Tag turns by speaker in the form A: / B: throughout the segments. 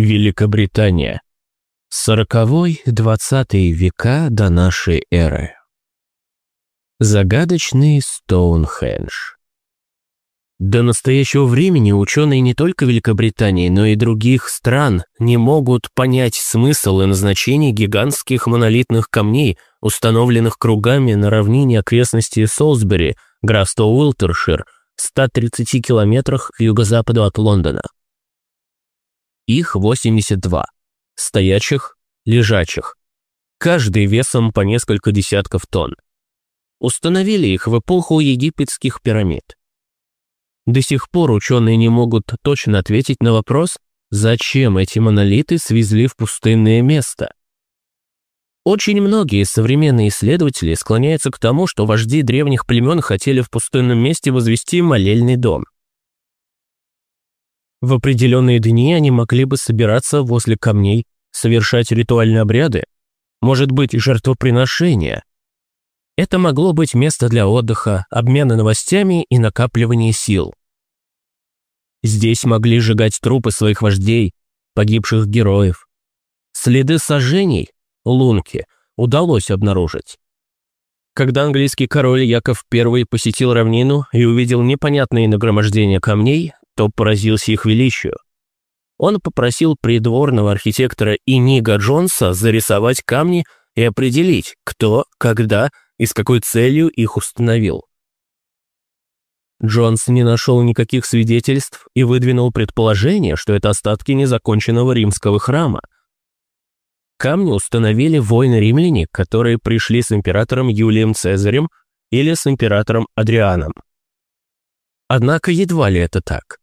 A: Великобритания. Сороковой-двадцатый века до нашей эры. Загадочный Стоунхендж. До настоящего времени ученые не только Великобритании, но и других стран не могут понять смысл и назначение гигантских монолитных камней, установленных кругами на равнине окрестности Солсбери, графство Уилтершир, 130 километрах к юго-западу от Лондона. Их 82. Стоячих, лежачих. Каждый весом по несколько десятков тонн. Установили их в эпоху египетских пирамид. До сих пор ученые не могут точно ответить на вопрос, зачем эти монолиты свезли в пустынное место. Очень многие современные исследователи склоняются к тому, что вожди древних племен хотели в пустынном месте возвести молельный дом – в определенные дни они могли бы собираться возле камней, совершать ритуальные обряды, может быть, жертвоприношения. Это могло быть место для отдыха, обмена новостями и накапливания сил. Здесь могли сжигать трупы своих вождей, погибших героев. Следы сожжений, лунки, удалось обнаружить. Когда английский король Яков I посетил равнину и увидел непонятные нагромождения камней, то поразился их величию. Он попросил придворного архитектора Инига Джонса зарисовать камни и определить, кто, когда и с какой целью их установил. Джонс не нашел никаких свидетельств и выдвинул предположение, что это остатки незаконченного римского храма. Камни установили воины-римляне, которые пришли с императором Юлием Цезарем или с императором Адрианом. Однако едва ли это так.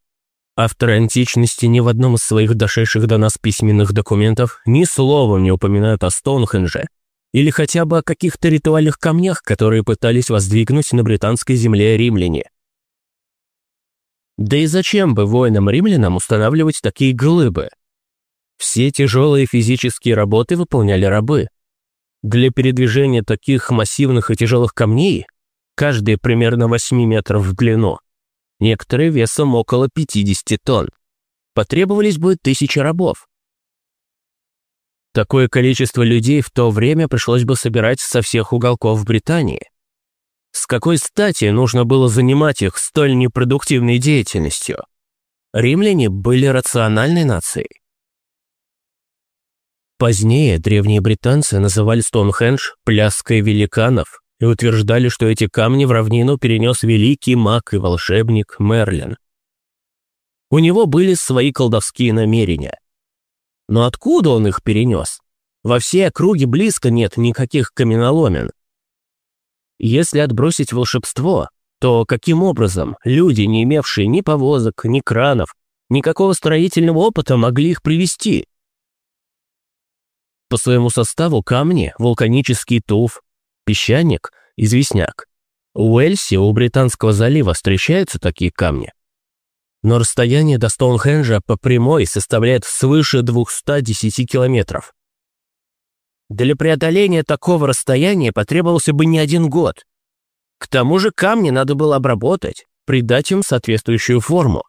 A: Авторы античности ни в одном из своих дошедших до нас письменных документов ни словом не упоминают о Стоунхендже или хотя бы о каких-то ритуальных камнях, которые пытались воздвигнуть на британской земле римляне. Да и зачем бы воинам-римлянам устанавливать такие глыбы? Все тяжелые физические работы выполняли рабы. Для передвижения таких массивных и тяжелых камней, каждые примерно 8 метров в длину, некоторые весом около 50 тонн. Потребовались бы тысячи рабов. Такое количество людей в то время пришлось бы собирать со всех уголков Британии. С какой стати нужно было занимать их столь непродуктивной деятельностью? Римляне были рациональной нацией. Позднее древние британцы называли Стоунхендж «пляской великанов», и утверждали, что эти камни в равнину перенес великий маг и волшебник Мерлин. У него были свои колдовские намерения. Но откуда он их перенес? Во всей округе близко нет никаких каменоломен. Если отбросить волшебство, то каким образом люди, не имевшие ни повозок, ни кранов, никакого строительного опыта, могли их привести? По своему составу камни, вулканический туф, песчаник, известняк. У Уэльси, у Британского залива встречаются такие камни. Но расстояние до Стоунхенджа по прямой составляет свыше 210 километров. Для преодоления такого расстояния потребовался бы не один год. К тому же камни надо было обработать, придать им соответствующую форму.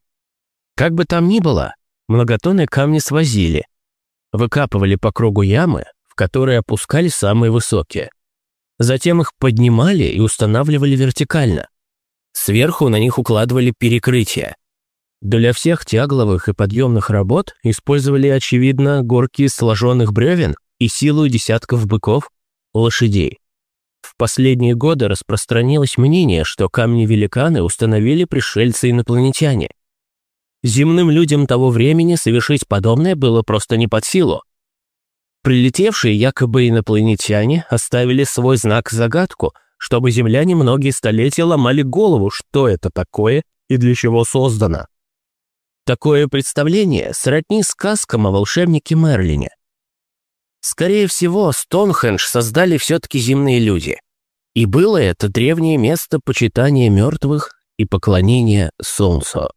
A: Как бы там ни было, многотонные камни свозили, выкапывали по кругу ямы, в которые опускали самые высокие. Затем их поднимали и устанавливали вертикально. Сверху на них укладывали перекрытия. Для всех тягловых и подъемных работ использовали, очевидно, горки сложенных бревен и силу десятков быков, лошадей. В последние годы распространилось мнение, что камни-великаны установили пришельцы-инопланетяне. Земным людям того времени совершить подобное было просто не под силу. Прилетевшие якобы инопланетяне оставили свой знак-загадку, чтобы земляне многие столетия ломали голову, что это такое и для чего создано. Такое представление сродни сказкам о волшебнике Мерлине. Скорее всего, Стоунхендж создали все-таки земные люди. И было это древнее место почитания мертвых и поклонения Солнцу.